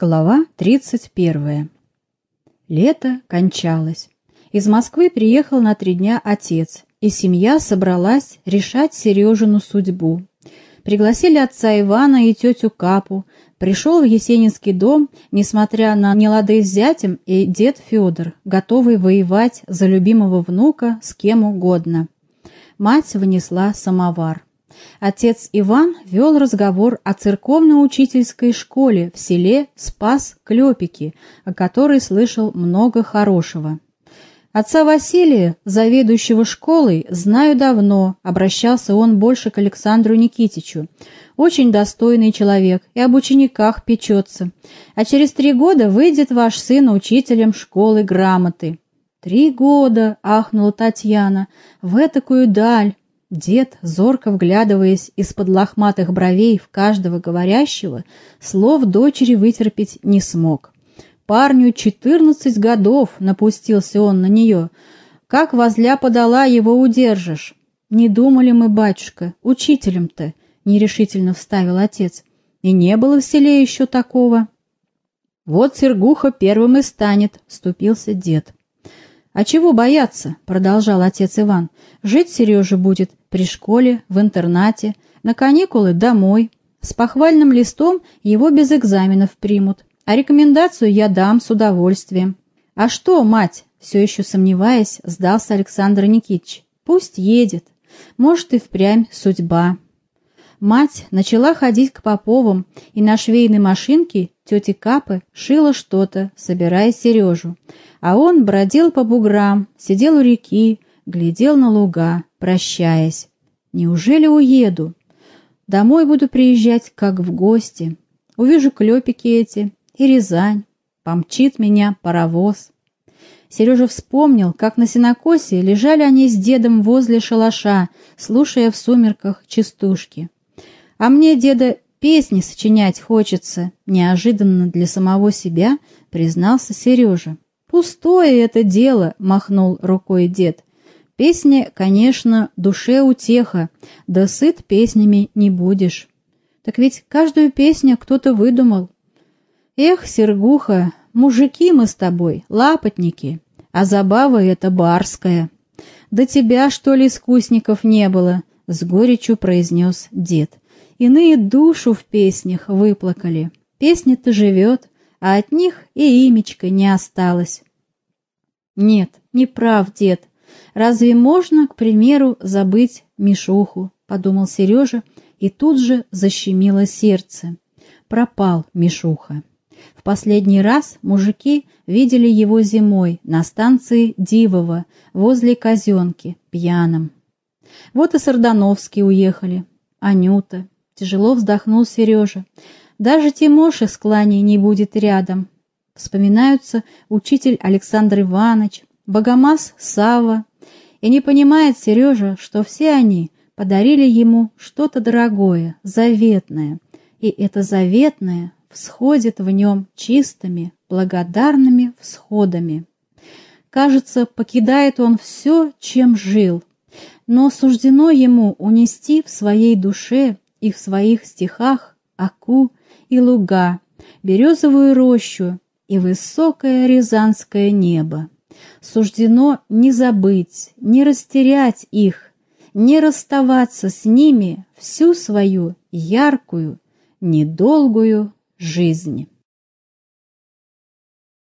Глава 31. Лето кончалось. Из Москвы приехал на три дня отец, и семья собралась решать Сережину судьбу. Пригласили отца Ивана и тетю Капу. Пришел в Есенинский дом, несмотря на нелады с зятем, и дед Федор, готовый воевать за любимого внука с кем угодно. Мать внесла самовар. Отец Иван вел разговор о церковно-учительской школе в селе Спас-Клепики, о которой слышал много хорошего. Отца Василия, заведующего школой, знаю давно, обращался он больше к Александру Никитичу. Очень достойный человек и об учениках печется. А через три года выйдет ваш сын учителем школы грамоты. «Три года!» — ахнула Татьяна. «В этакую даль! Дед, зорко вглядываясь из-под лохматых бровей в каждого говорящего, слов дочери вытерпеть не смог. Парню четырнадцать годов, напустился он на нее. Как возля подала, его удержишь. Не думали мы, батюшка, учителем-то, нерешительно вставил отец. И не было в селе еще такого. Вот Сергуха первым и станет, вступился дед. «А чего бояться?» — продолжал отец Иван. «Жить Сережа будет при школе, в интернате, на каникулы домой. С похвальным листом его без экзаменов примут, а рекомендацию я дам с удовольствием». «А что, мать?» — все еще сомневаясь, сдался Александр Никитич. «Пусть едет. Может, и впрямь судьба». Мать начала ходить к Поповым, и на швейной машинке тети Капы шила что-то, собирая Сережу. А он бродил по буграм, сидел у реки, глядел на луга, прощаясь. «Неужели уеду? Домой буду приезжать, как в гости. Увижу клепики эти и Рязань. Помчит меня паровоз». Сережа вспомнил, как на сенокосе лежали они с дедом возле шалаша, слушая в сумерках частушки. «А мне, деда, песни сочинять хочется», — неожиданно для самого себя признался Сережа. «Пустое это дело», — махнул рукой дед. «Песня, конечно, душе утеха, да сыт песнями не будешь». «Так ведь каждую песню кто-то выдумал». «Эх, Сергуха, мужики мы с тобой, лапотники, а забава эта барская». «Да тебя, что ли, искусников не было?» — с горечью произнес дед. Иные душу в песнях выплакали. Песня-то живет, а от них и имечка не осталось. Нет, не прав дед. Разве можно, к примеру, забыть Мишуху? Подумал Сережа, и тут же защемило сердце. Пропал Мишуха. В последний раз мужики видели его зимой на станции Дивова возле казенки, пьяным. Вот и Сардановские уехали, Анюта, Тяжело вздохнул Сережа. Даже Тимоша с кланей не будет рядом. Вспоминаются учитель Александр Иванович, Богомаз Сава. И не понимает Сережа, что все они подарили ему что-то дорогое, заветное. И это заветное всходит в нем чистыми, благодарными всходами. Кажется, покидает он все, чем жил, но суждено ему унести в своей душе и в своих стихах Аку и луга, березовую рощу и высокое рязанское небо. Суждено не забыть, не растерять их, не расставаться с ними всю свою яркую, недолгую жизнь.